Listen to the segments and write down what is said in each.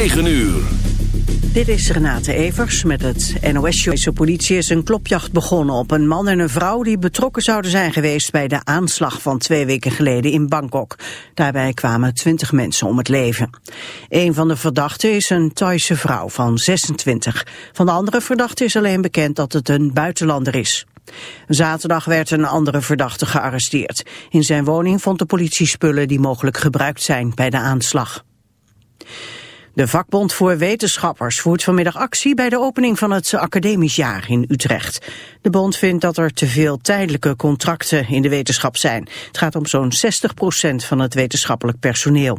9 uur. Dit is Renate Evers met het NOS-show. De politie is een klopjacht begonnen op een man en een vrouw... die betrokken zouden zijn geweest bij de aanslag van twee weken geleden in Bangkok. Daarbij kwamen twintig mensen om het leven. Een van de verdachten is een Thaise vrouw van 26. Van de andere verdachte is alleen bekend dat het een buitenlander is. Zaterdag werd een andere verdachte gearresteerd. In zijn woning vond de politie spullen die mogelijk gebruikt zijn bij de aanslag. De vakbond voor wetenschappers voert vanmiddag actie bij de opening van het academisch jaar in Utrecht. De bond vindt dat er te veel tijdelijke contracten in de wetenschap zijn. Het gaat om zo'n 60% van het wetenschappelijk personeel.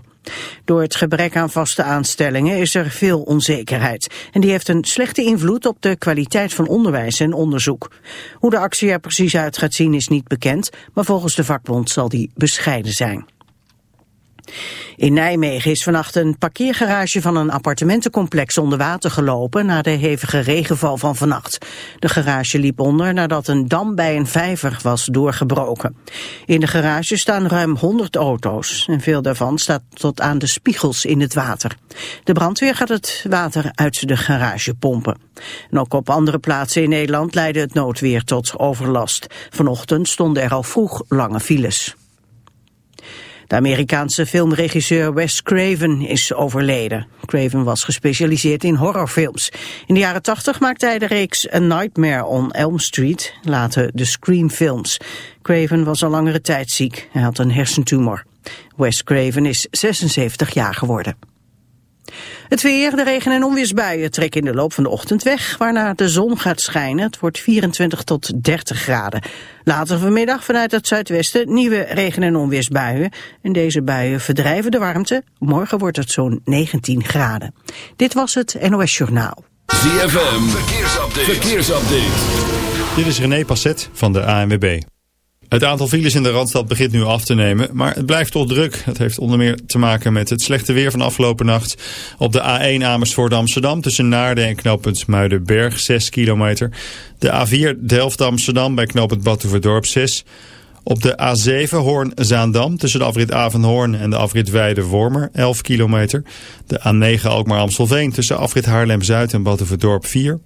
Door het gebrek aan vaste aanstellingen is er veel onzekerheid. En die heeft een slechte invloed op de kwaliteit van onderwijs en onderzoek. Hoe de actie er precies uit gaat zien is niet bekend, maar volgens de vakbond zal die bescheiden zijn. In Nijmegen is vannacht een parkeergarage van een appartementencomplex onder water gelopen na de hevige regenval van vannacht. De garage liep onder nadat een dam bij een vijver was doorgebroken. In de garage staan ruim 100 auto's en veel daarvan staat tot aan de spiegels in het water. De brandweer gaat het water uit de garage pompen. En ook op andere plaatsen in Nederland leidde het noodweer tot overlast. Vanochtend stonden er al vroeg lange files. De Amerikaanse filmregisseur Wes Craven is overleden. Craven was gespecialiseerd in horrorfilms. In de jaren 80 maakte hij de reeks A Nightmare on Elm Street, later de Scream-films. Craven was al langere tijd ziek. Hij had een hersentumor. Wes Craven is 76 jaar geworden. Het weer, de regen- en onweersbuien trekken in de loop van de ochtend weg, waarna de zon gaat schijnen. Het wordt 24 tot 30 graden. Later vanmiddag vanuit het zuidwesten nieuwe regen- en onweersbuien. En deze buien verdrijven de warmte. Morgen wordt het zo'n 19 graden. Dit was het NOS Journaal. ZFM, verkeersupdate. verkeersupdate. Dit is René Passet van de ANWB. Het aantal files in de Randstad begint nu af te nemen, maar het blijft toch druk. Het heeft onder meer te maken met het slechte weer van afgelopen nacht. Op de A1 Amersfoort Amsterdam tussen Naarden en knooppunt Muidenberg 6 kilometer. De A4 Delft Amsterdam bij knooppunt Batuverdorp 6 op de A7 Hoorn-Zaandam tussen de afrit Avenhoorn en de afrit Weide-Wormer 11 kilometer. De A9 Alkmaar-Amstelveen tussen afrit Haarlem-Zuid en Batuverdorp 4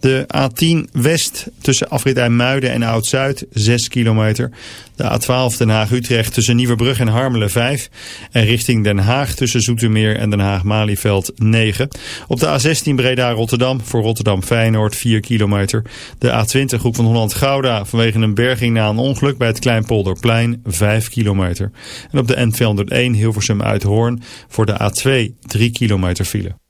de A10 West tussen Afrit IJmuiden en Oud-Zuid 6 kilometer. De A12 Den Haag-Utrecht tussen Nieuwebrug en Harmelen 5. En richting Den Haag tussen Zoetermeer en Den Haag-Malieveld 9. Op de A16 Breda-Rotterdam voor Rotterdam-Feyenoord 4 kilometer. De A20 Groep van Holland-Gouda vanwege een berging na een ongeluk bij het Kleinpolderplein 5 kilometer. En op de N201 Hilversum-Uithoorn voor de A2 3 kilometer file.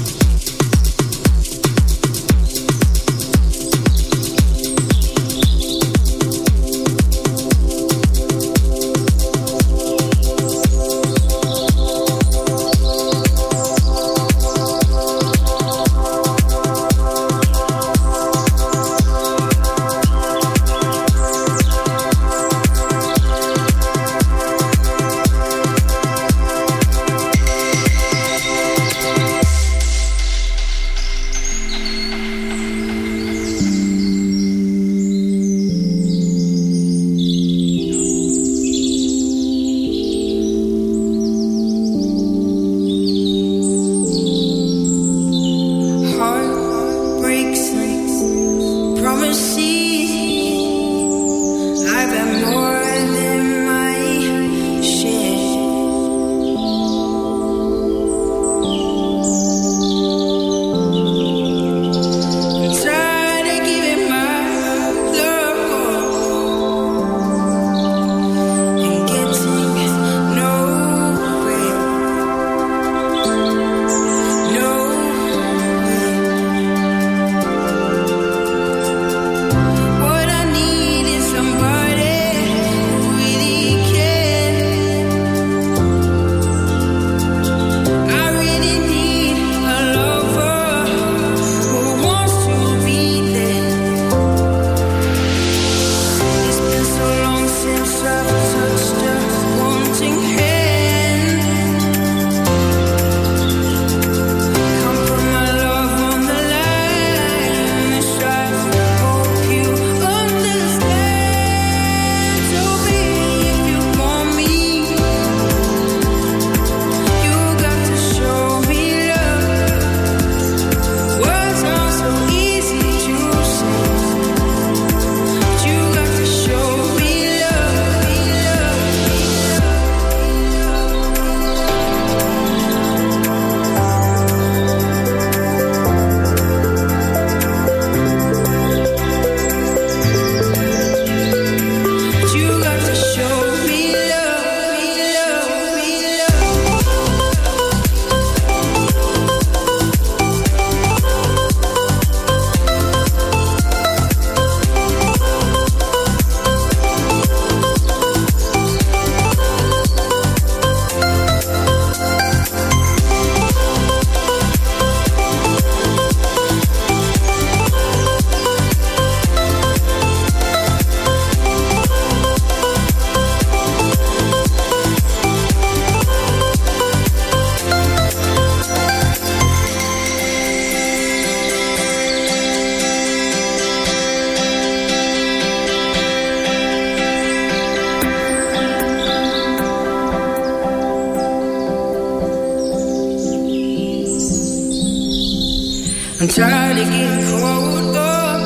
I'm tired of getting caught up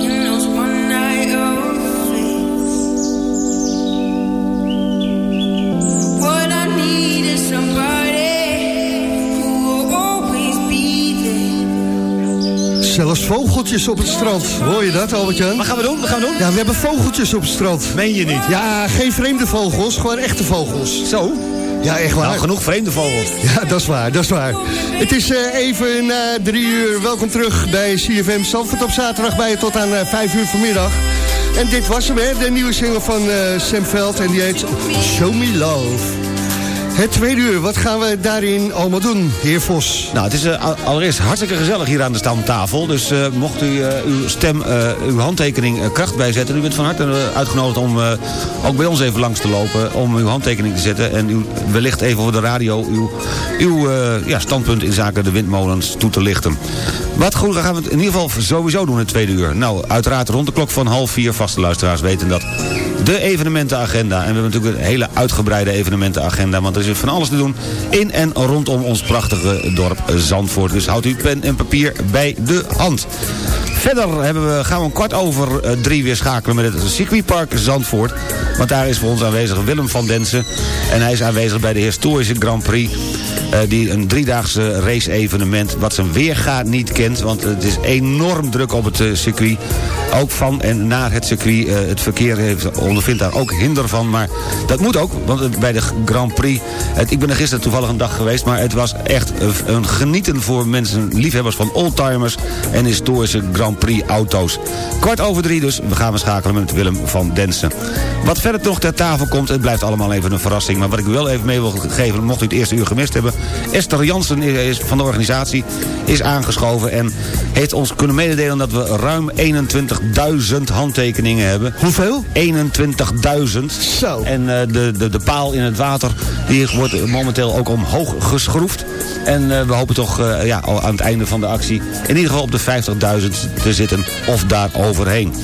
in those one night affairs. What I need is somebody who will always be there. Zelfs vogeltjes op het strand. Hoor je dat, Albert-Jan? Wat gaan we doen? Wat gaan we doen? Ja, we hebben vogeltjes op het strand. Meen je niet? Ja, geen vreemde vogels, gewoon echte vogels. Zo? Ja, echt waar. Nou, genoeg vreemde vogels. Ja, dat is waar, dat is waar. Het is eh, even na drie uur. Welkom terug bij CFM Zandvoort op zaterdag bij je tot aan eh, vijf uur vanmiddag. En dit was hem, hè, de nieuwe single van eh, Sam Veld en die heet Show Me Love. Het tweede uur, wat gaan we daarin allemaal doen, heer Vos? Nou, het is eh, al- allereerst hartstikke gezellig hier aan de stamtafel. Dus eh, mocht u eh, uw stem, uw handtekening kracht bijzetten... u bent van harte uitgenodigd om ook bij ons even langs te lopen... om uw handtekening te zetten en u wellicht even voor de radio... uw, uw ja, standpunt in zaken de windmolens toe te lichten. Wat goed, gaan we het in ieder geval sowieso doen in het tweede uur. Nou, uiteraard rond de klok van half vier, vaste luisteraars weten dat... de evenementenagenda. En we hebben natuurlijk een hele uitgebreide evenementenagenda... want er is van alles te doen in en rondom ons prachtige dorp Zandvoort. Dus houdt uw pen en papier bij de hand. Verder hebben we, gaan we een kwart over eh, drie weer schakelen met het circuitpark Zandvoort. Want daar is voor ons aanwezig Willem van Densen. En hij is aanwezig bij de historische Grand Prix. eh, die een driedaagse race-evenement wat zijn weerga niet kent. Want het is enorm druk op het eh, circuit. Ook van en naar het circuit. eh, het verkeer heeft, ondervindt daar ook hinder van. Maar dat moet ook, want eh, bij de Grand Prix... Het, ik ben er gisteren toevallig een dag geweest... maar het was echt een genieten voor mensen, liefhebbers van oldtimers... en historische Grand Prix auto's. Kwart over drie dus, we gaan we schakelen met Willem van Densen. Wat verder nog ter tafel komt, het blijft allemaal even een verrassing... maar wat ik wel even mee wil geven, mocht u het eerste uur gemist hebben... Esther Jansen is, van de organisatie is aangeschoven... en heeft ons kunnen mededelen dat we ruim 21.000 handtekeningen hebben. Hoeveel? 21.000. Zo. En eh, de, de, de paal in het water die wordt momenteel ook omhoog geschroefd. En eh, we hopen toch eh, ja, aan het einde van de actie... in ieder geval op de 50.000 te zitten of daar overheen.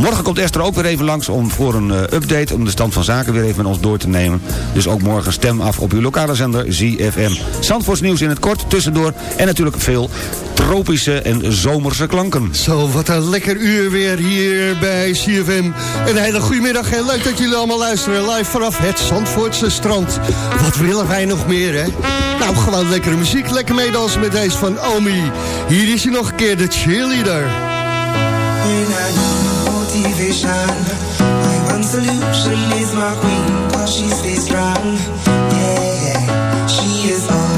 Morgen komt Esther ook weer even langs om voor een eh, update... om de stand van zaken weer even met ons door te nemen. Dus ook morgen stem af op uw lokale zender ZFM. Zandvoorts nieuws in het kort, tussendoor... en natuurlijk veel tropische en zomerse klanken. Zo, wat een lekker uur weer hier bij CFM. Een hele goede middag en leuk dat jullie allemaal luisteren. Live vanaf het Zandvoortse strand. Wat willen wij nog meer, hè? Nou, gewoon lekkere muziek. Lekker meedansen met deze van Omi. Hier is hij nog een keer, de cheerleader. Motivation, my one solution is my queen, cause she stays strong. Yeah, yeah. She is always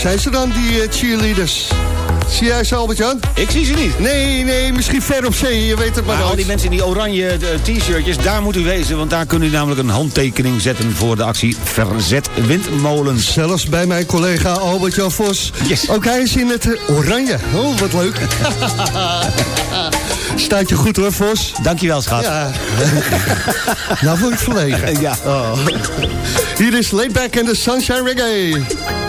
zijn ze dan, die eh, cheerleaders? Zie jij ze, Albert-Jan? Ik zie ze niet. Nee, nee, misschien ver op zee, je weet het maar Maar al die mensen in die oranje eh, t-shirtjes, daar moet u wezen. Want daar kunt u namelijk een handtekening zetten voor de actie Verzet Windmolens. Zelfs bij mijn collega Albert-Jan Vos. Yes. Ook hij is in het oranje. Oh, wat leuk. Staat je goed hoor, Vos. Dankjewel, schat. Ja. nou word ik verlegen. Ja. Oh. Hier is Laidback en de Sunshine Reggae.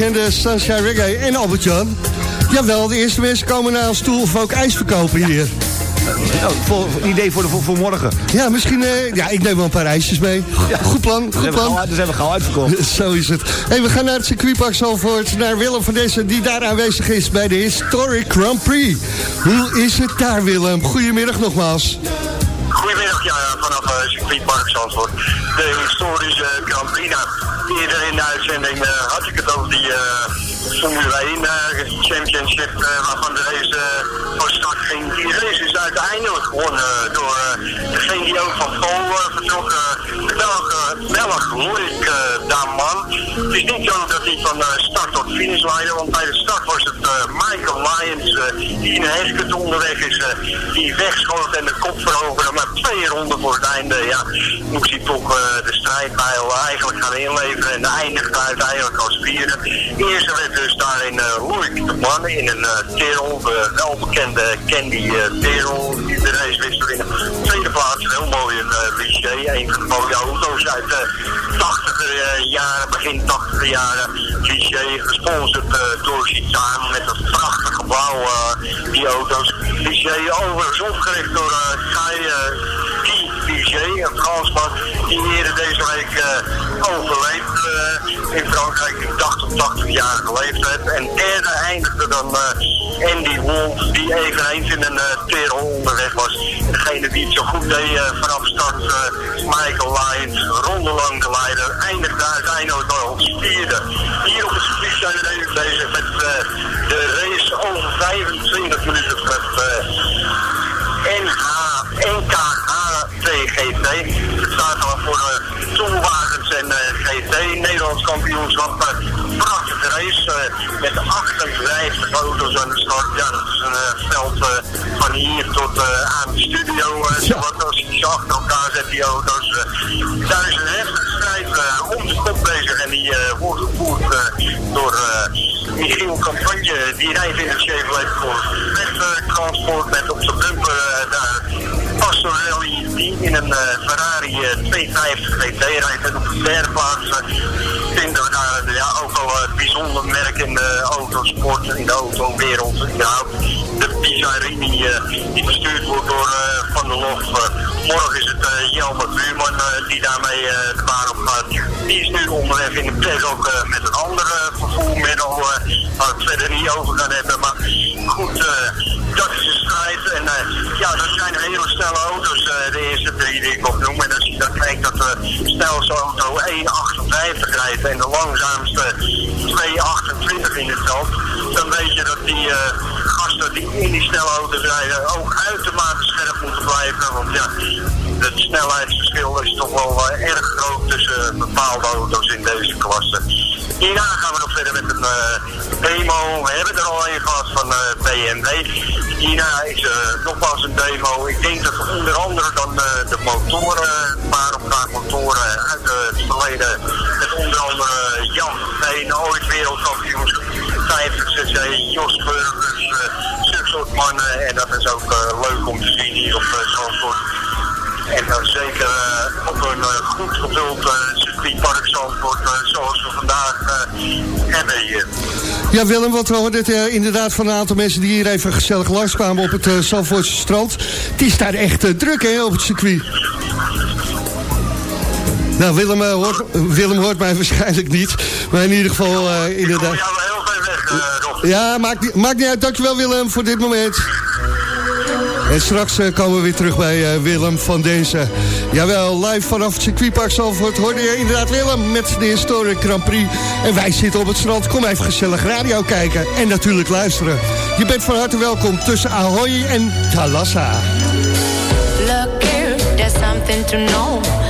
Was Laidback en de Sunshine Reggae en Albert-Jan. Jawel, de eerste mensen komen naar ons toe of ook ijs verkopen hier. Oh, voor, idee voor, de, voor, voor morgen. Ja, misschien... eh, ja, ik neem wel een paar ijsjes mee. Goed plan, Dus goed plan. gauw, dus hebben we gauw uitverkocht. Zo is het. Hey, we gaan naar het circuitpark Zalvoort. Naar Willem van Dessen, die daar aanwezig is bij de Historic Grand Prix. Hoe is het daar, Willem? Goedemiddag nogmaals. Goedemiddag, ja, ja, vanaf uh, circuitpark Zandvoort. De historische Grand Prix. Nou, eerder in de uitzending eh, had ik het over die eh, Formule 1 eh, Championship, eh, waarvan de race eh, van start ging. Die race is uiteindelijk gewonnen door degene die ook van Paul eh, vertrok, eh, de Belg, Belg Lorik Daman. Het is niet zo dat hij van start tot finish leidde, want bij de start was het Michael Lyons die in heskut onderweg is, die wegschoot en de kop veroverde. Maar twee ronden voor het einde, ja, moest hij toch de strijdbijl eigenlijk gaan inleveren en eindigde uiteindelijk als vierde. Eerste dus daarin uh, Lorik de man in een uh, Terrell, de welbekende Candy uh, de race wist te winnen. Tweede plaats, heel mooi een uh, een van de mooie auto's uit de 80er jaren, begin 80er jaren. Richer, gesponsord uh, door Citaan met een prachtige blauw, uh, die auto's. Richer overigens opgericht door uh, Een Fransman, die eerder deze week eh, overleed eh, in Frankrijk. Ik dacht op 80-jarige leeftijd. En derde eindigde dan eh, Andy Wolf, die eveneens in een uh, onderweg was. En degene die het zo goed deed vanaf start, Michael Lyons, rondelang de leider, eindigde uiteindelijk al vierde. Hier op het circuit zijn we bezig met de race over 25 minuten vanaf eh, NH, NKHTGT. Het staat al voor uh, toolwagens en eh, GT, Nederlands kampioenschap. Eh, prachtige race eh, met 58 auto's aan de start. Ja, dat is een veld van hier tot aan de studio. zowat als achter elkaar zet, die auto's. daar is een heftige strijd om de kop bezig en die wordt gevoerd door Michiel Campagne. Die rijdt in het Chevrolet voor met transport met op zijn bumper daar Pastorelli die in een eh, Ferrari eh, 250 GT rijdt en op de derde plaats eh, vinden we daar eh, ja, ook al een bijzonder merk in de autosport, in de autowereld. überhaupt. de Pizarini eh, die bestuurd wordt door eh, Van der Lof. Eh, morgen is het uh, Jelmer Buurman eh, die daarmee eh, de baan op gaat. Die is nu onderweg in de pres ook eh, met een ander eh, vervoermiddel eh, waar we het verder niet over gaan hebben. Maar goed, eh, dat is een strijd. En eh, ja, dat zijn hele snelle auto's, eh, de eerste drie die ik opnoem. En als je dan kijkt dat de snelste auto 1,58 rijdt en de langzaamste 2,28 in het veld, dan weet je dat die eh, gasten die in die snelle auto's rijden ook uitermate scherp moeten blijven. Want ja, het snelheidsverschil is toch wel eh, erg groot tussen eh, bepaalde auto's in deze klasse. Hierna gaan we nog verder met een eh, demo. We hebben er al een gehad van BMW. Hierna is er nogmaals een demo. Ik denk dat onder andere dan de motoren, een paar of paar motoren uit het verleden, met onder andere Jan Veen, ooit wereldkampioen 50 cc, Jos Burgers, uh, soort mannen. En dat is ook leuk om te zien hier op uh, Zandvoort. En dan zeker eh, op een eh, goed gevuld uh, circuitpark Zandvoort, eh, zoals we vandaag eh, hebben hier. Ja, Willem, want we hoorden het eh, inderdaad van een aantal mensen die hier even gezellig langskwamen op het uh, Zandvoortse strand. Het is daar echt eh, druk, hè, op het circuit. Nou, Willem, eh, hoort, Willem hoort mij waarschijnlijk niet. Maar in ieder geval, eh, Ik inderdaad... hoor jou heel ver weg, eh, Rob. Ja, maakt, niet- maakt niet uit. Dankjewel Willem voor dit moment. En straks eh, komen we weer terug bij eh, Willem van deze. Jawel, live vanaf het circuitpark Zalvoort hoorde je inderdaad Willem met de Historic Grand Prix. En wij zitten op het strand. Kom even gezellig radio kijken en natuurlijk luisteren. Je bent van harte welkom tussen Ahoy en Thalassa. Look here, there's something to know.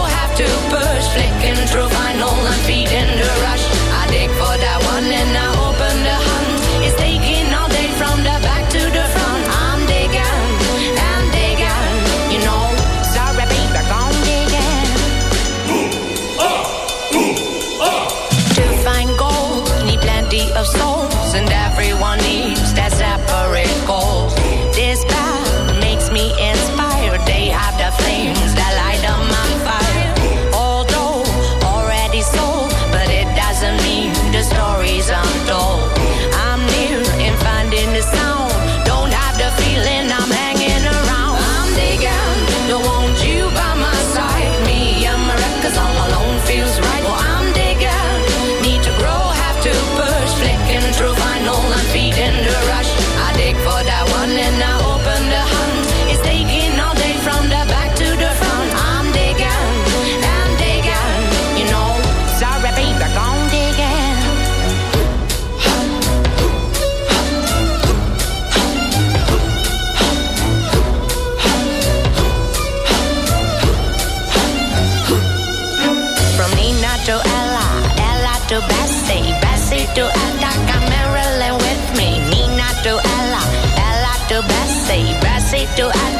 through final. Bessie to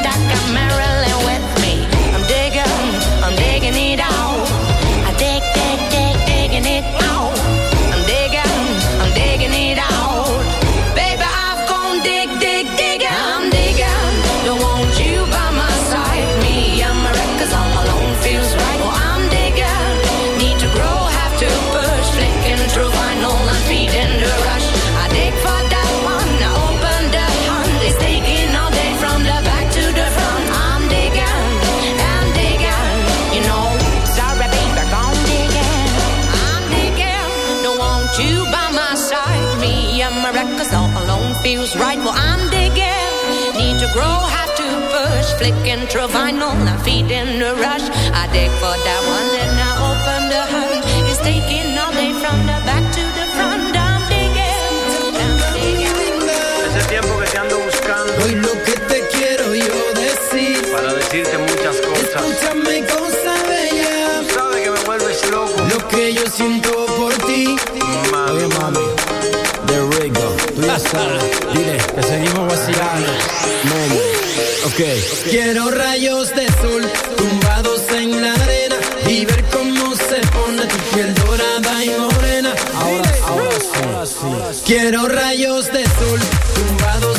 flicking through vinyl, I'm feeding the rush. I dig for that one, then I open the hood. It's taking all day from the Quiero rayos de sol tumbados en la arena y ver cómo se pone tu piel dorada y morena. Ahora, ahora sí. Quiero rayos de sol tumbados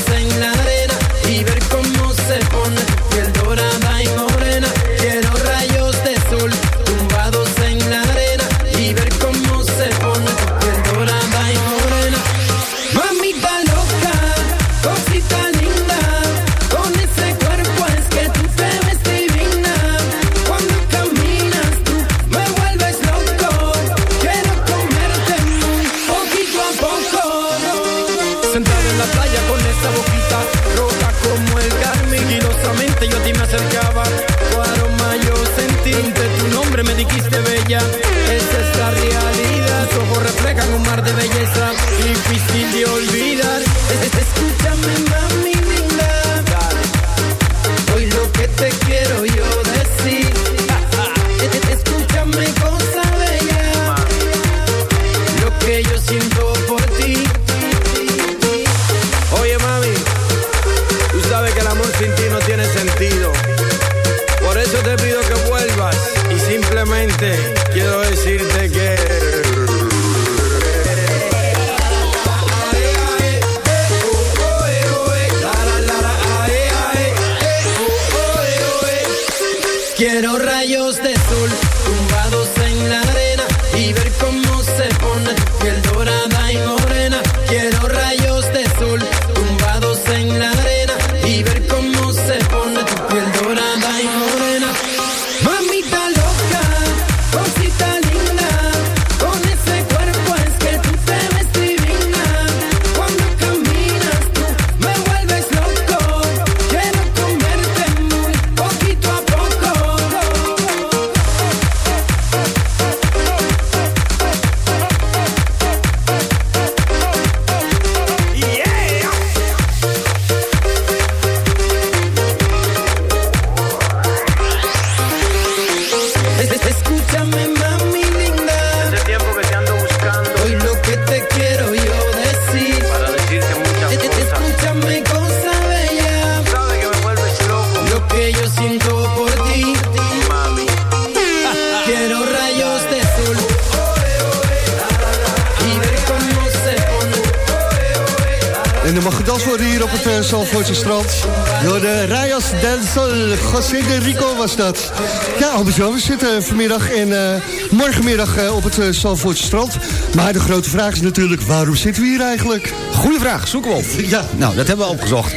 was dat. Ja, Albert Jan, we zitten vanmiddag en eh, morgenmiddag eh, op het uh, strand. Maar de grote vraag is natuurlijk, waarom zitten we hier eigenlijk? Goeie vraag, zoeken we op. Ja. Nou, dat hebben we opgezocht.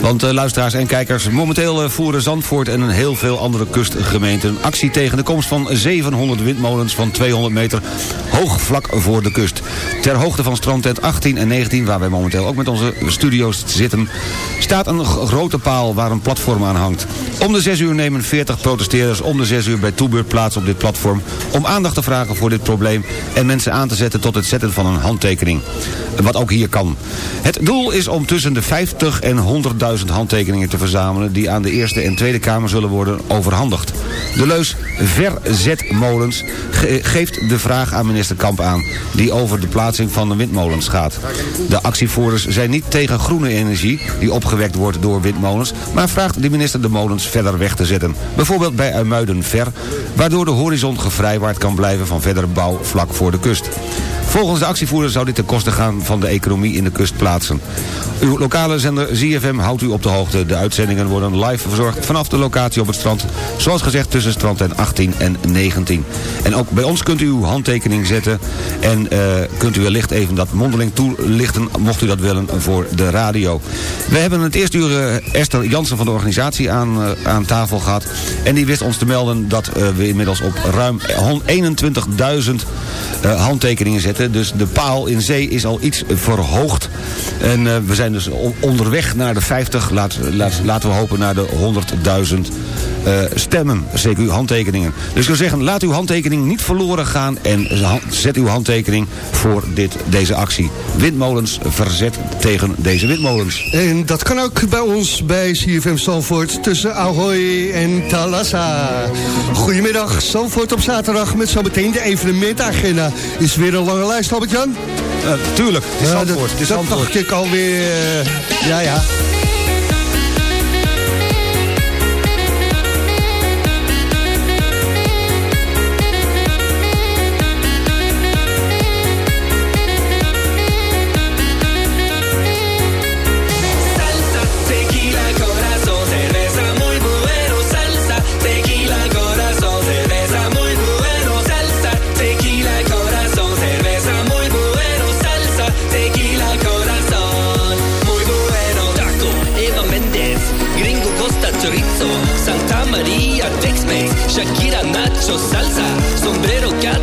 Want luisteraars en kijkers, momenteel voeren Zandvoort en een heel veel andere kustgemeenten actie tegen de komst van 700 windmolens van 200 meter hoog vlak voor de kust. Ter hoogte van strandtent 18 en 19, waar wij momenteel ook met onze studio's zitten, staat een grote paal waar een platform aan hangt. Om de 6 uur nemen 40 protesteerders om de 6 uur bij Toebeurt plaats op dit platform om aandacht te vragen voor dit probleem en mensen aan te zetten tot het zetten van een handtekening. Wat ook hier kan. Het doel is om tussen de 50 en 100.000 handtekeningen te verzamelen... die aan de Eerste en Tweede Kamer zullen worden overhandigd. De leus Verzetmolens ge- geeft de vraag aan minister Kamp aan... die over de plaatsing van de windmolens gaat. De actievoerders zijn niet tegen groene energie... die opgewekt wordt door windmolens... maar vraagt de minister de molens verder weg te zetten. Bijvoorbeeld bij Uimuiden ver... waardoor de horizon gevrijwaard kan blijven van verdere bouw vlak voor de kust. Volgens de actievoerder zou dit ten koste gaan van de economie in de kustplaatsen. Uw lokale zender ZFM houdt u op de hoogte. De uitzendingen worden live verzorgd vanaf de locatie op het strand. Zoals gezegd tussen strand 18 en 19. En ook bij ons kunt u uw handtekening zetten. En eh, kunt u wellicht even dat mondeling toelichten, mocht u dat willen, voor de radio. We hebben het eerste uur eh, Esther Jansen van de organisatie aan, eh, aan tafel gehad. En die wist ons te melden dat we inmiddels op ruim 21.000 eh, handtekeningen zetten Dus de paal in zee is al iets verhoogd. En eh, we zijn dus onderweg naar de 50. Laat, laten we hopen naar de 100.000 eh, stemmen. CQ-handtekeningen. Dus ik wil zeggen, laat uw handtekening niet verloren gaan. En zet uw handtekening voor dit, deze actie. Windmolens verzet tegen deze windmolens. En dat kan ook bij ons bij CFM Zandvoort tussen Ahoy en Talassa. Goedemiddag, Zandvoort op zaterdag met zometeen de evenementagenda. Is weer een lange lijst, Albert-Jan? Eh, tuurlijk, het is Zandvoort. dat, het is dat Zandvoort. dacht ik alweer. eh, ja, ja. salsa, sombrero, cara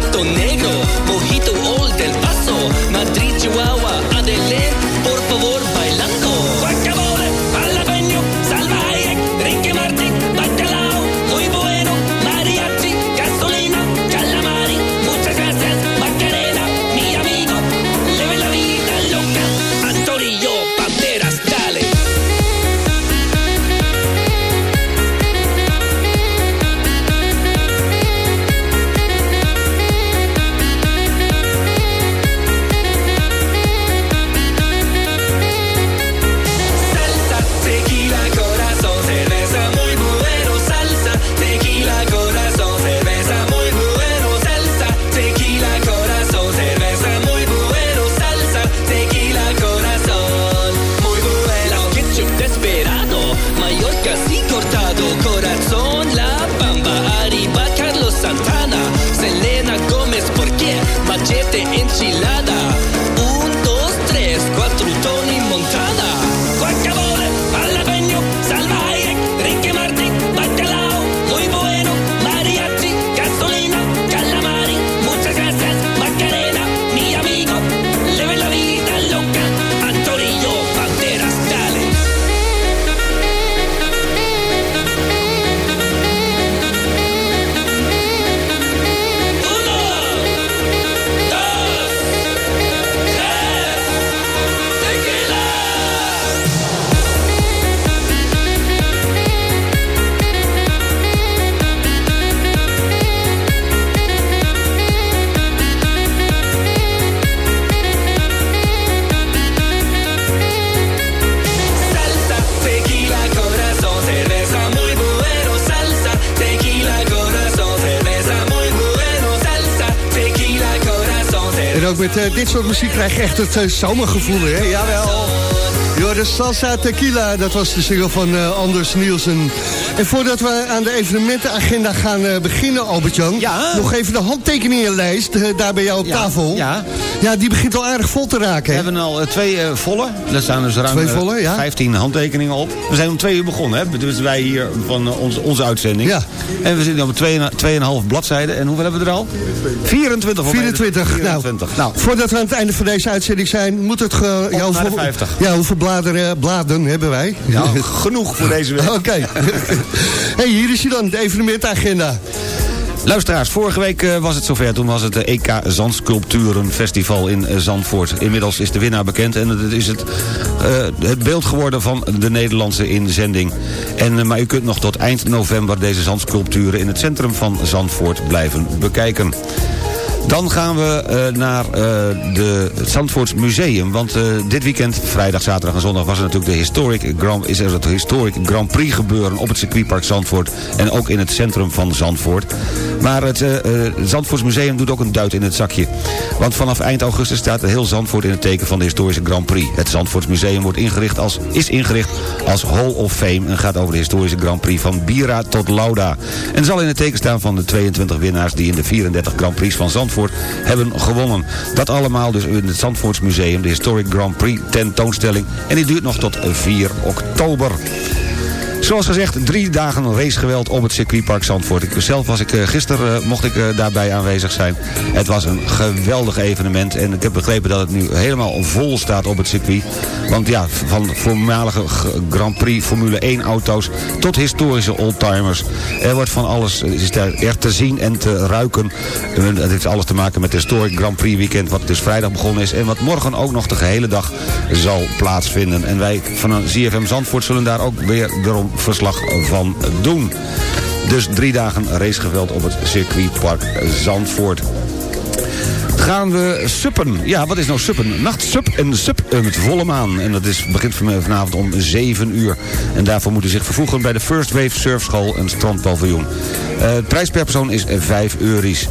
En ook met eh, dit soort muziek krijg je echt het eh, zomergevoel, hè? Jawel. De Salsa Tequila, dat was de single van eh, Anders Nielsen. En voordat we aan de evenementenagenda gaan eh, beginnen, Albert-Jan... nog even de handtekeningenlijst, eh, daar bij jou op Ja, tafel. ja. Ja, die begint al aardig vol te raken, We hebben al eh, twee volle. Er staan dus ruim Twee volle, ja. 15 handtekeningen op. We zijn om twee uur begonnen, hè? Dus wij hier van onze, onze uitzending. Ja. En we zitten op 2,5 bladzijden. En hoeveel hebben we er al? 24. voor mij. 24. 24. Nou, voordat we aan het einde van deze uitzending zijn, moet het... Ge, ja, hoeveel, 50. Ja, hoeveel bladen hebben wij? Ja, genoeg voor deze week. Oké. Hey, hier is hij dan, de evenementagenda. Luisteraars, vorige week eh, was het zover. Toen was het EK Zandsculpturenfestival in eh, Zandvoort. Inmiddels is de winnaar bekend en het is het, eh, het beeld geworden van de Nederlandse inzending. En, eh, maar u kunt nog tot eind november deze zandsculpturen in het centrum van Zandvoort blijven bekijken. Dan gaan we eh, naar eh, de het Zandvoorts Museum. Want eh, dit weekend, vrijdag, zaterdag en zondag... was er natuurlijk de Historic Grand, is er het Historic Grand Prix gebeuren... op het circuitpark Zandvoort en ook in het centrum van Zandvoort. Maar het Zandvoorts Museum doet ook een duit in het zakje. Want vanaf eind augustus staat heel Zandvoort in het teken van de historische Grand Prix. Het Zandvoorts Museum wordt ingericht als, is ingericht als Hall of Fame... en gaat over de historische Grand Prix van Bira tot Lauda. En zal in het teken staan van de 22 winnaars... die in de 34 Grand Prix van Zandvoort hebben gewonnen. Dat allemaal dus in het Zandvoorts Museum, de Historic Grand Prix tentoonstelling. En die duurt nog tot 4 oktober. Zoals gezegd, drie dagen racegeweld op het circuitpark Zandvoort. Ik, zelf was ik eh, gisteren, eh, mocht ik eh, daarbij aanwezig zijn. Het was een geweldig evenement en ik heb begrepen dat het nu helemaal vol staat op het circuit. Want ja, van voormalige Grand Prix Formule 1 auto's tot historische oldtimers. Er wordt van alles is daar echt te zien en te ruiken. En Dat heeft alles te maken met het Historic Grand Prix weekend wat dus vrijdag begonnen is. En wat morgen ook nog de gehele dag zal plaatsvinden. En wij van ZFM Zandvoort zullen daar ook weer erom verslag van doen. Dus drie dagen racegeveld op het circuitpark Zandvoort. Gaan we suppen. Ja, wat is nou suppen? Nachtsup en sup met volle maan. En dat is, begint van- vanavond om 7 uur. En daarvoor moet u zich vervoegen bij de First Wave Surfschool en strandpaviljoen. Eh, het prijs per persoon is 5 euro's.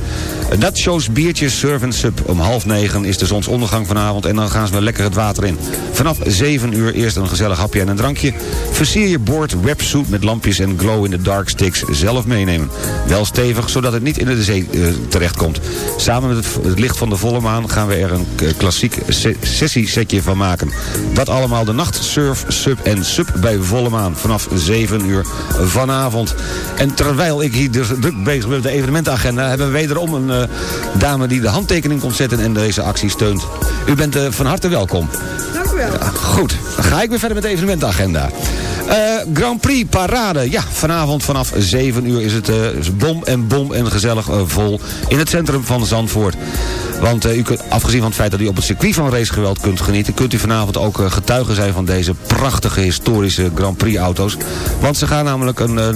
Nachos, biertjes, surf sup. Om half negen is de zonsondergang vanavond en dan gaan ze lekker het water in. Vanaf 7 uur eerst een gezellig hapje en een drankje. Versier je boord websuit met lampjes en glow-in-the-dark sticks zelf meenemen. Wel stevig, zodat het niet in de zee eh, terechtkomt. Samen met het, licht van de volle maan gaan we er een klassiek se- sessiesetje van maken. Dat allemaal de nacht, surf, sub en sub bij volle maan. Vanaf 7 uur vanavond. En terwijl ik hier dus druk bezig ben met de evenementenagenda... hebben we wederom een eh, dame die de handtekening komt zetten en deze actie steunt. U bent eh, van harte welkom. Dank u wel. Goed, dan ga ik weer verder met de evenementenagenda. Eh, Grand Prix Parade. Ja, vanavond vanaf 7 uur is het eh, bom en bom en gezellig eh, vol in het centrum van Zandvoort. Want eh, u kunt, afgezien van het feit dat u op het circuit van racegeweld kunt genieten... kunt u vanavond ook eh, getuige zijn van deze prachtige historische Grand Prix auto's. Want ze gaan namelijk een, eh,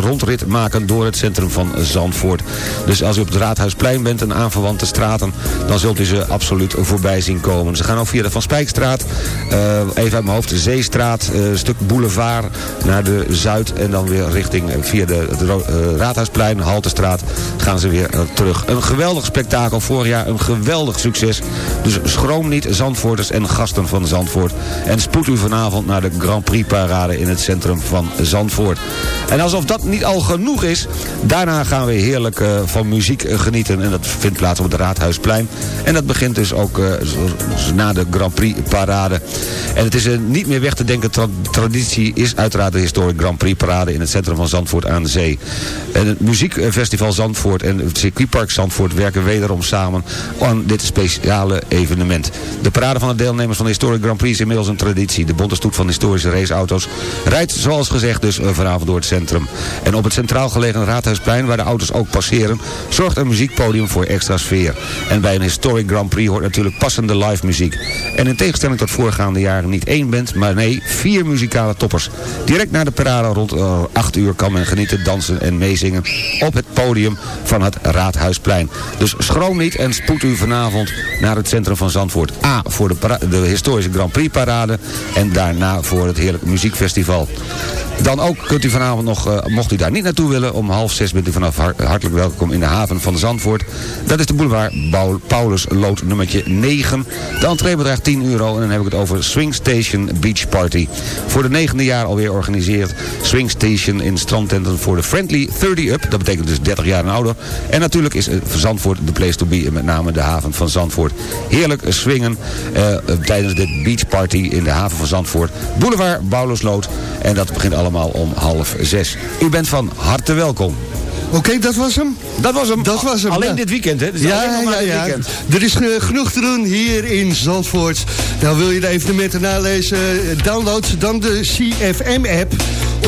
rondrit maken door het centrum van Zandvoort. Dus als u op het Raadhuisplein bent en aanverwante straten... dan zult u ze absoluut voorbij zien komen. Ze gaan ook via de Van Spijkstraat, eh, even uit mijn hoofd, Zeestraat... eh, stuk boulevard naar de Zuid... en dan weer richting eh, via de, Ro- eh, Raadhuisplein, Haltestraat... gaan ze weer eh, terug. Een geweldig spektakel, vorig jaar een geweldig succes. Dus schroom niet, Zandvoorters en gasten van Zandvoort. En spoed u vanavond naar de Grand Prix parade in het centrum van Zandvoort. En alsof dat niet al genoeg is, daarna gaan we heerlijk eh, van muziek eh, genieten. En dat vindt plaats op het Raadhuisplein. En dat begint dus ook eh, na de Grand Prix parade. En het is eh, niet meer weg te denken, tra- traditie is uiteraard de historic Grand Prix parade in het centrum van Zandvoort aan de zee. En het muziekfestival Zandvoort en het circuitpark Zandvoort werken wederom samen aan dit speciale evenement. De parade van de deelnemers van de historic Grand Prix is inmiddels een traditie. De bonte stoet van historische raceauto's rijdt zoals gezegd dus eh, vanavond door het centrum. En op het centraal gelegen Raadhuisplein waar de auto's ook passeren zorgt een muziekpodium voor extra sfeer. En bij een historic Grand Prix hoort natuurlijk passende live muziek. En in tegenstelling tot voorgaande jaren niet één band, maar nee, vier muzikale toppers. Direct na de parade rond eh, 8 uur kan men genieten, dansen en meezingen op het podium van het Raadhuisplein. Dus schroom niet en spoed u vanavond naar het centrum van Zandvoort. A, voor de, de historische Grand Prix parade en daarna voor het heerlijk muziekfestival. Dan ook kunt u vanavond nog, eh, mocht u daar niet naartoe willen, om half zes bent u vanaf har- hartelijk welkom in de haven van Zandvoort. Dat is de boulevard Bou- Paulus Lood nummertje 9. De entree bedraagt 10 euro en dan heb ik het over Swing Station Beach Party. Voor de negende jaar alweer organiseerd Swing Station in strandtenten voor de Friendly 30 Up. Dat betekent dus 30 jaar en ouder. En natuurlijk is eh, Zandvoort de place to be, en met name de haven van Zandvoort. Heerlijk swingen eh, tijdens de beach party in de haven van Zandvoort. Boulevard Bouwloosloot. En dat begint allemaal om half zes. U bent van harte welkom. Oké, dat was hem? Dat was hem. Dat was hem. Alleen ja. dit weekend, hè? Dus ja, ja, dit ja. weekend. Er is genoeg te doen hier in Zandvoort. Nou, wil je de evenementen nalezen? Download dan de CFM-app.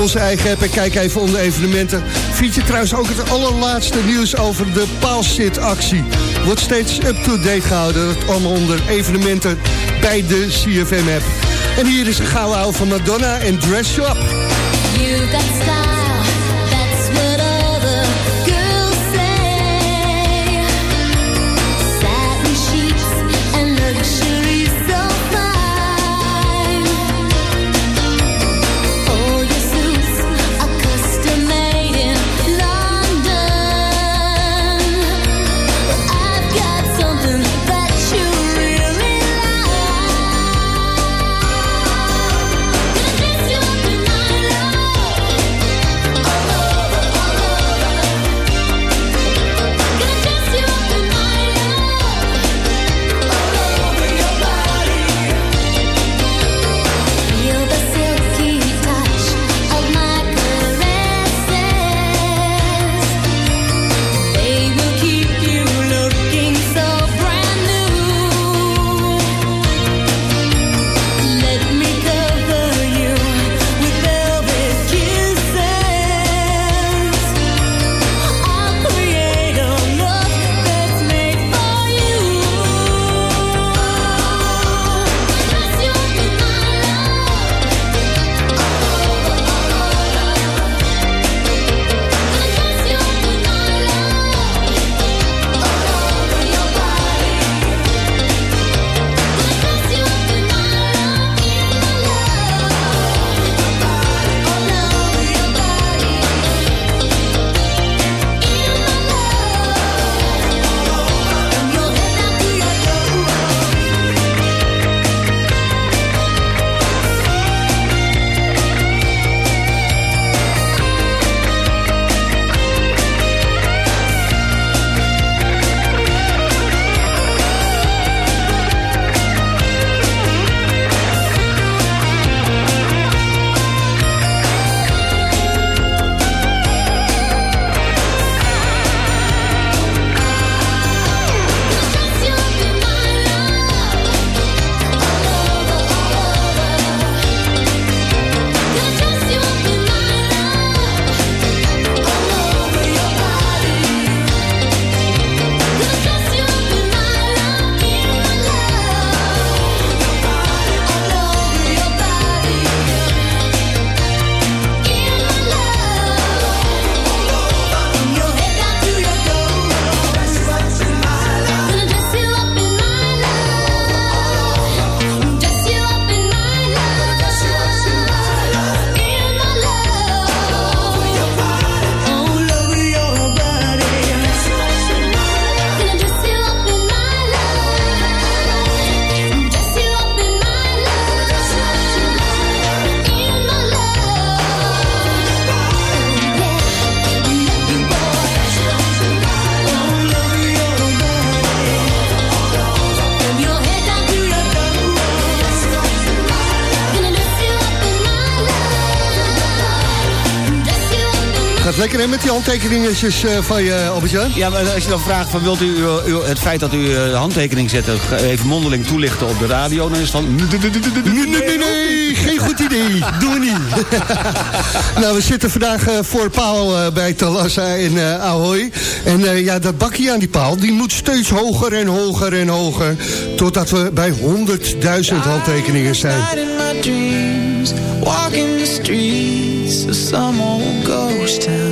Onze eigen app en kijk even onder evenementen. Vind je trouwens ook het allerlaatste nieuws over de Paalsit-actie. Wordt steeds up-to-date gehouden. Dat allemaal onder evenementen bij de CFM-app. En hier is een gouden oude van Madonna en Dress You Up. You hè, met die handtekeningetjes eh, van je, Albert-Jan. Ja, maar als je dan vraagt van wilt u uw- uw- het feit dat u eh, handtekening zet eh, even mondeling toelichten op de radio, dan is het van... Nee, nee, nee, geen goed idee. Doen we niet. nou, we zitten vandaag eh, voor paal eh, bij Talassa in eh Ahoy. En eh, ja, dat bakje aan die paal, die moet steeds hoger en hoger en hoger. Totdat we bij 100.000 handtekeningen zijn. Night in my dreams, walking the streets of some old ghost town.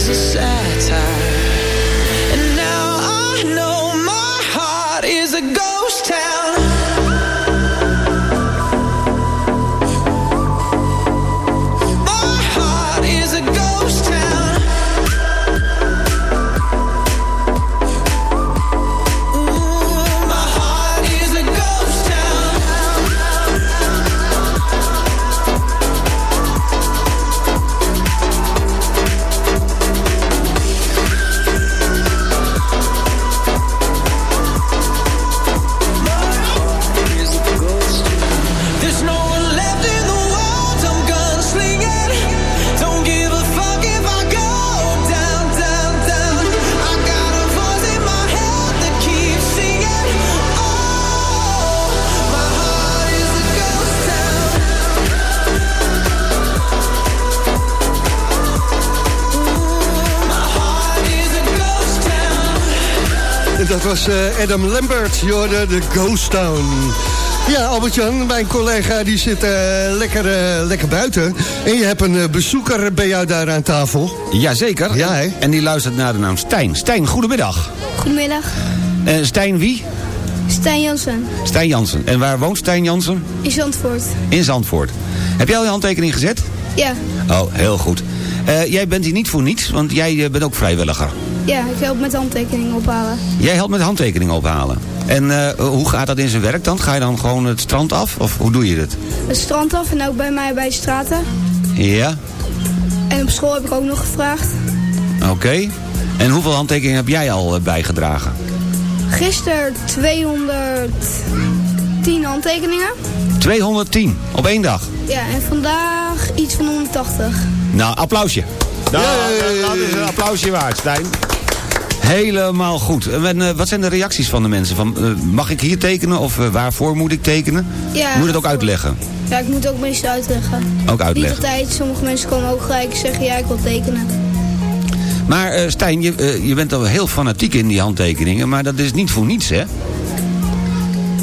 is a satire. Was eh, Adam Lambert, je hoorde de Ghost Town. Ja, Albert-Jan, mijn collega, die zit eh, lekker, eh, lekker buiten. En je hebt een bezoeker bij jou daar aan tafel. Jazeker. Ja, hè? En die luistert naar de naam Stijn. Stijn, goedemiddag. Goedemiddag, Eh Stijn wie? Stijn Jansen Stijn Jansen. En waar woont Stijn Jansen? in Zandvoort. In Zandvoort. Heb jij al je handtekening gezet? Ja, Oh, heel goed. Eh, jij bent hier niet voor niets, want jij eh, bent ook vrijwilliger. ja, ik help met handtekeningen ophalen. Jij helpt met handtekeningen ophalen. En eh, hoe gaat dat in zijn werk dan? Ga je dan gewoon het strand af? Of hoe doe je dit? Het strand af en ook bij mij bij de straten. Ja, En op school heb ik ook nog gevraagd. oké. En hoeveel handtekeningen heb jij al bijgedragen? Gisteren 210 handtekeningen. 210 op één dag. Ja, en vandaag iets van 180. Nou, applausje. Nou, dat is een applausje waard, Stijn. Helemaal goed. En eh, wat zijn de reacties van de mensen? Van, eh, mag ik hier tekenen of eh, waarvoor moet ik tekenen? Ja, moet je het ook uitleggen? Ja, ik moet ook meestal uitleggen. Ook uitleggen. Niet altijd, sommige mensen komen ook gelijk zeggen ja, ik wil tekenen. Maar eh, Stijn, je, je bent al heel fanatiek in die handtekeningen, maar dat is niet voor niets, hè?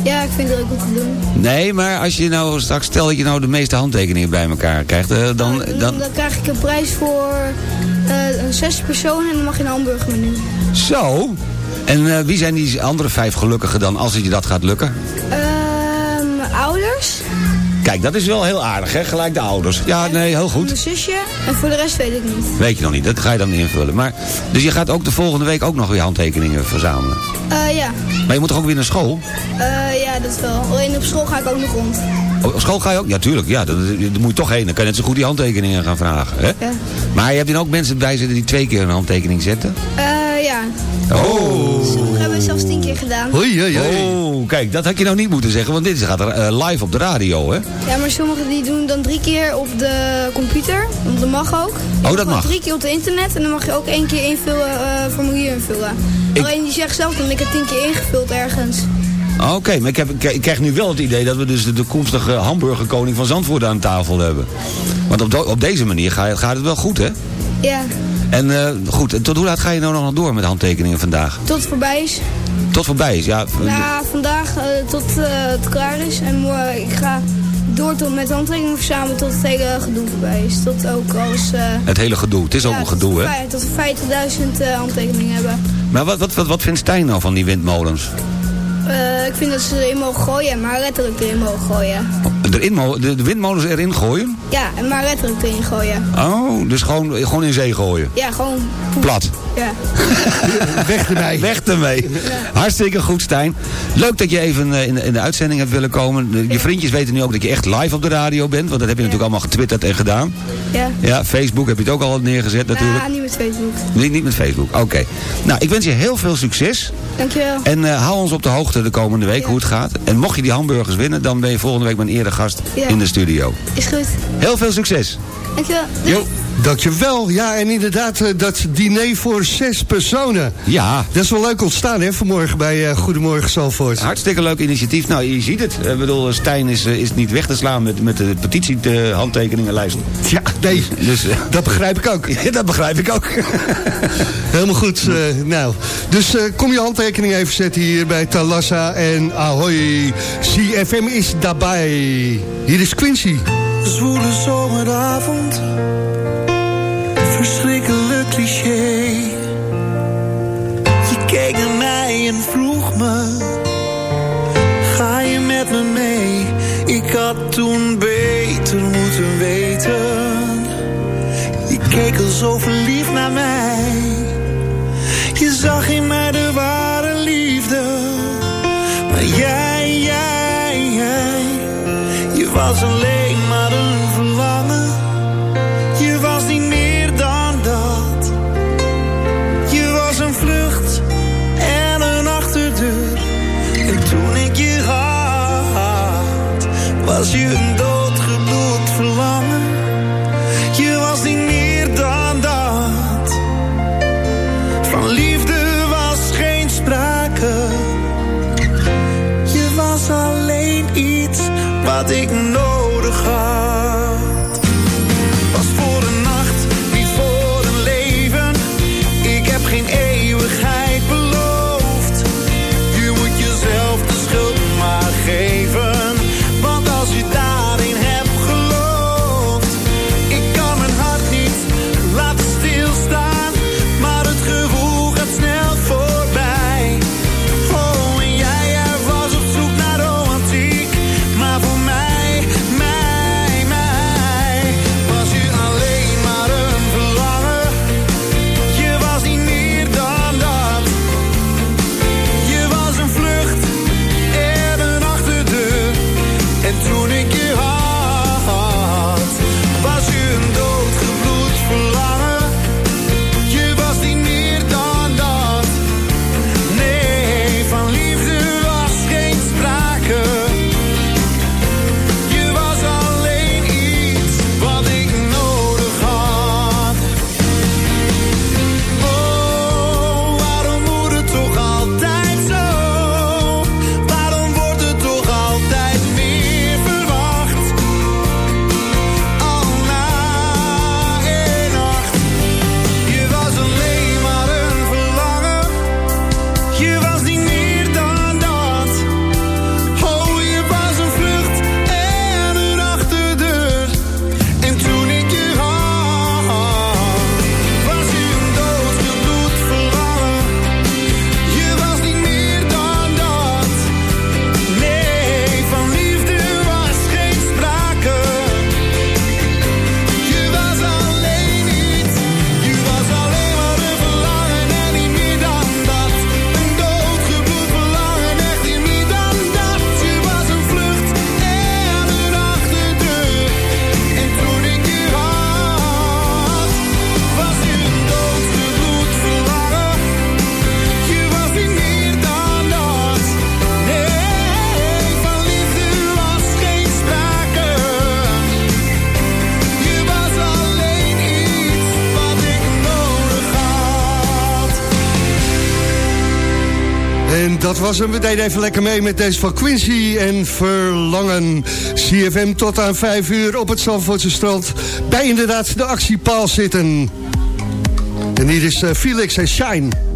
Ja, ik vind het ook goed te doen. Nee, maar als je nou straks, stel dat je nou de meeste handtekeningen bij elkaar krijgt, eh, dan, Dan, dan... dan krijg ik een prijs voor eh, een zes personen en dan mag je een hamburgermenu. Zo. En eh, wie zijn die andere vijf gelukkigen dan, als het je dat gaat lukken? Eh, mijn ouders Kijk, dat is wel heel aardig, hè? Gelijk de ouders. Ja, nee, heel goed. Mijn zusje en voor de rest weet ik niet. Weet je nog niet, dat ga je dan invullen. Maar, dus je gaat ook de volgende week ook nog weer handtekeningen verzamelen. Eh, ja. Maar je moet toch ook weer naar school? Eh, ja, dat wel. Alleen op school ga ik ook nog rond. Oh, Op school ga je ook? Ja, tuurlijk. Ja, daar moet je toch heen. Dan kan je net zo goed die handtekeningen gaan vragen. Hè? Ja. Maar je hebt dan ook mensen bij zitten die twee keer een handtekening zetten? Eh, ja. Oh. Sommigen hebben het zelfs tien keer gedaan. Oh, kijk, dat had je nou niet moeten zeggen, want dit gaat er eh, live op de radio, hè? Ja, maar sommigen die doen dan drie keer op de computer. Want dat mag ook. Je Oh, dat mag. Drie keer op het internet en dan mag je ook één keer invullen, eh formulier invullen. Alleen die zegt zelf dan ik heb tien keer ingevuld ergens. Oké, maar ik, heb, ik, krijg nu wel het idee dat we dus de toekomstige hamburgerkoning van Zandvoort aan tafel hebben. Want op, op deze manier gaat, gaat het wel goed, hè? Ja, En eh, goed, en tot hoe laat ga je nou nog door met handtekeningen vandaag? tot het voorbij is. Tot voorbij is, ja. Nou, vandaag eh, tot eh, het klaar is. En ik ga door tot met handtekeningen verzamelen tot het hele gedoe voorbij is. Tot ook als... Het hele gedoe, het is ook ja, een gedoe, hè? Tot we 50.000 eh, handtekeningen hebben. Maar wat, wat, wat, wat vindt Stijn nou van die windmolens? Eh, ik vind dat ze erin mogen gooien, maar letterlijk erin mogen gooien. Erin, de, de windmolens erin gooien? Ja, en maar letterlijk erin gooien. Oh, dus gewoon, gewoon in zee gooien? Ja, gewoon... Plat. Ja. Weg ermee. Weg ermee. Hartstikke goed, Stijn. Leuk dat je even eh, in de, in de uitzending hebt willen komen. Je vriendjes weten nu ook dat je echt live op de radio bent. Want dat heb je natuurlijk allemaal getwitterd en gedaan. Ja. Ja, Facebook heb je het ook al neergezet natuurlijk. Ja, niet met Facebook. Nee, niet met Facebook. Oké. Nou, ik wens je heel veel succes. Dankjewel. En eh, hou ons op de hoogte de komende week hoe het gaat. En mocht je die hamburgers winnen, dan ben je volgende week mijn eerder gast Ja. in de studio. Is goed. Heel veel succes. Dankjewel. Jo. Dankjewel. Ja, en inderdaad, eh, dat diner voor zes personen. Ja. Dat is wel leuk ontstaan, hè, vanmorgen bij eh, Goedemorgen Zalvoort. Hartstikke leuk initiatief. Nou, je ziet het. Ik bedoel, Stijn is, eh, is niet weg te slaan met, met de petitie-handtekeningenlijst. Ja, nee, Dus, eh, dat begrijp ik ook. ja, dat begrijp ik ook. Helemaal goed. eh, nou, dus eh, kom je handtekening even zetten hier bij Talassa en Ahoy. CFM is daarbij. Hier is Quincy. Zwoele zomeravond, verschrikkelijk cliché. Je keek naar mij en vroeg me, ga je met me mee? Ik had toen beter moeten weten. Je keek al zo verliefd naar mij. Je zag in mij de ware liefde. Maar jij, jij, jij, je was alleen had, was was hem. We deden even lekker mee met deze van Quincy en Verlangen. CFM tot aan 5 uur op het Zandvoortse strand. Bij inderdaad de actiepaal zitten. En hier is eh, Felix en Shine.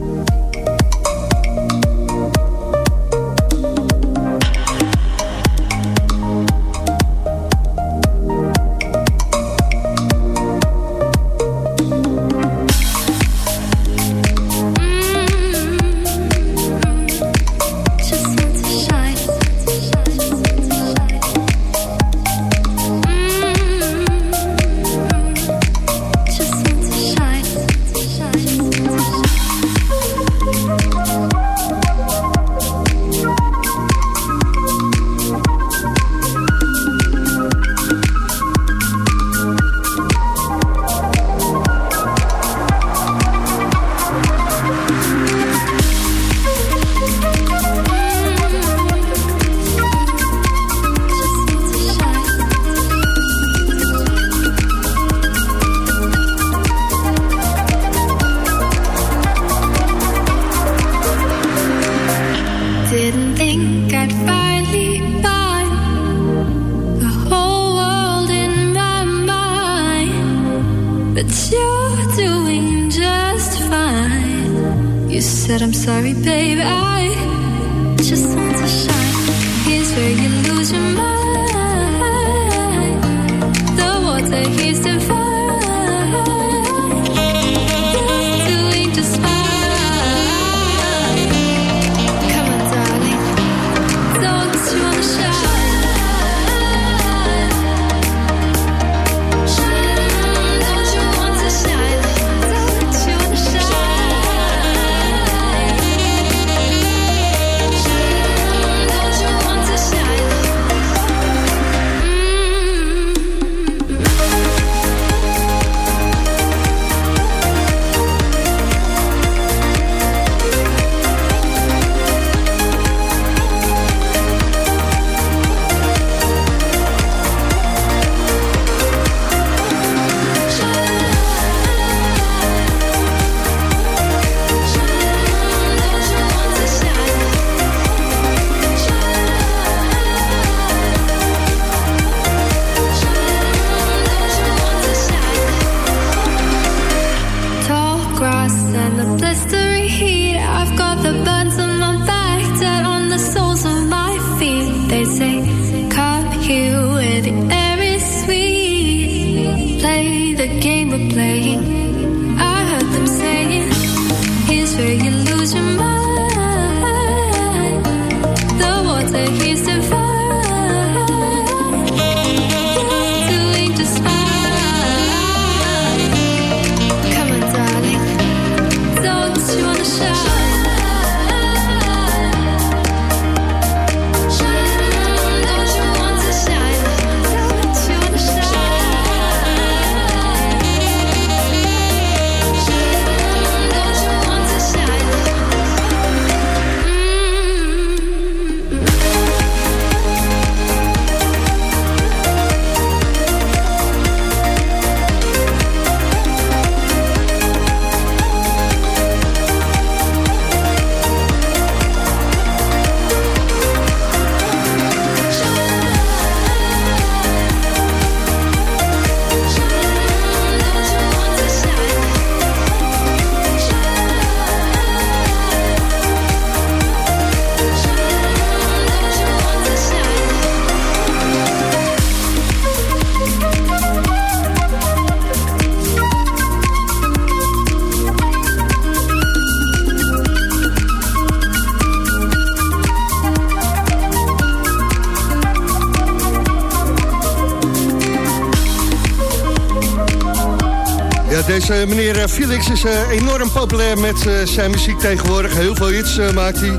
the game we're playing. Eh, meneer eh, Felix is eh, enorm populair met zijn muziek tegenwoordig. Heel veel hits maakt hij.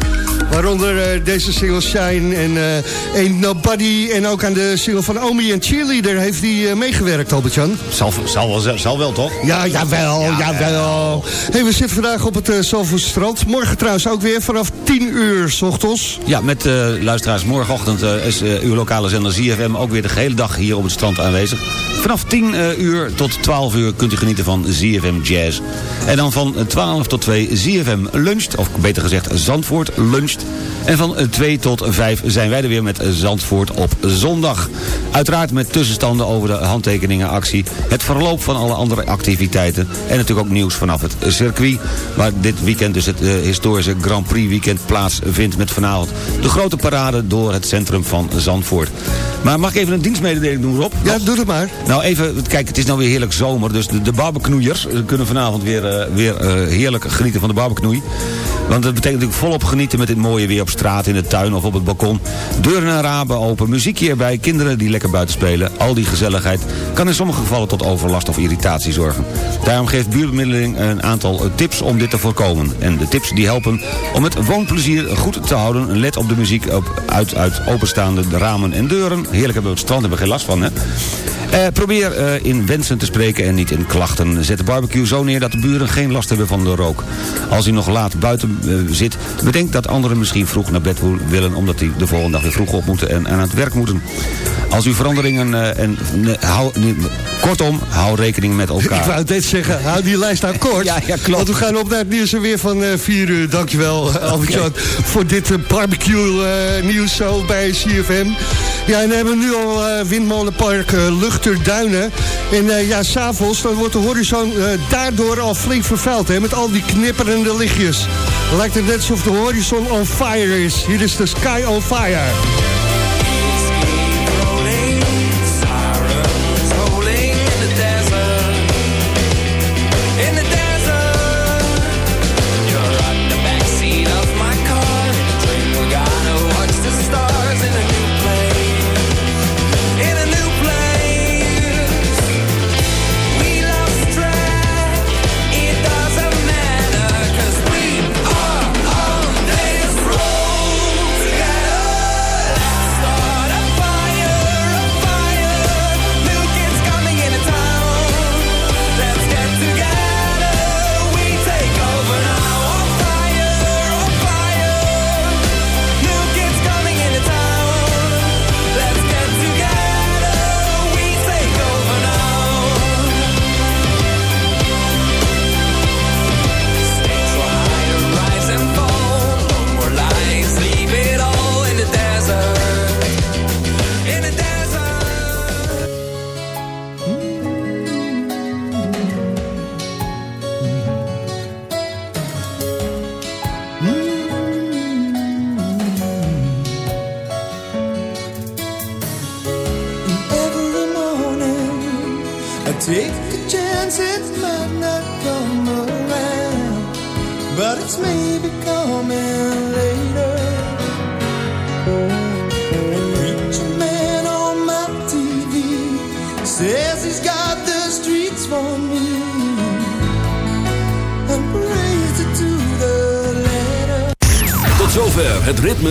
Waaronder eh, deze single Shine en eh Ain't Nobody. En ook aan de single van Omi en Cheerleader heeft hij eh, meegewerkt, Albert-Jan. Zal, zal, wel, zal wel, toch? Ja, jawel, jawel. Hey, we zitten vandaag op het uh, strand. Morgen trouwens ook weer vanaf 10 uur s ochtends. Ja, met luisteraars, morgenochtend is uw lokale zender ZFM ook weer de gehele dag hier op het strand aanwezig. Vanaf 10 eh, uur tot 12 uur kunt u genieten van ZFM Jazz. En dan van eh, 12 tot 2 ZFM luncht, of beter gezegd Zandvoort luncht. En van eh, 2 tot 5 zijn wij er weer met Zandvoort op zondag. Uiteraard met tussenstanden over de handtekeningenactie, het verloop van alle andere activiteiten en natuurlijk ook nieuws vanaf het circuit, waar dit weekend dus het eh, historische Grand Prix weekend plaatsvindt met vanavond de grote parade door het centrum van Zandvoort. Maar mag ik even een dienstmededeling doen, Rob? Ja, doe het maar. Nou, even, kijk, het is nou weer heerlijk zomer, dus de, de barbecnoeiers eh, kunnen vanavond weer, eh, weer eh, heerlijk genieten van de barbecnoei. Want dat betekent natuurlijk volop genieten met dit mooie weer op straat, in de tuin of op het balkon. Deuren en ramen open, muziekje erbij, kinderen die lekker buiten spelen. Al die gezelligheid kan in sommige gevallen tot overlast of irritatie zorgen. Daarom geeft buurbemiddeling een aantal tips om dit te voorkomen. En de tips die helpen om het woonplezier goed te houden. Let op de muziek op, uit, uit openstaande ramen en deuren. Heerlijk hebben we het strand, hebben we geen last van, hè? Eh, probeer eh, in wensen te spreken en niet in klachten. Zet de barbecue zo neer dat de buren geen last hebben van de rook. Als u nog laat buiten eh, zit, bedenk dat anderen misschien vroeg naar bed wil- willen... omdat die de volgende dag weer vroeg op moeten en aan het werk moeten. Als u veranderingen eh, en... hou, kortom, hou rekening met elkaar. Ik wou dit zeggen, hou die lijst nou kort. Ja, ja, klopt. Want we gaan op naar het nieuws en weer van eh 4 uur. Dankjewel, uh, Albert-Jan, voor dit eh, barbecue eh, nieuws zo bij CFM. Ja, en dan hebben we nu al eh, Windmolenpark eh, Luchterduinen. En eh, ja, s'avonds wordt de horizon eh, daardoor al flink vervuild, hè, met al die knipperende lichtjes. Lijkt het net alsof de horizon on fire is. Hier is de sky on fire.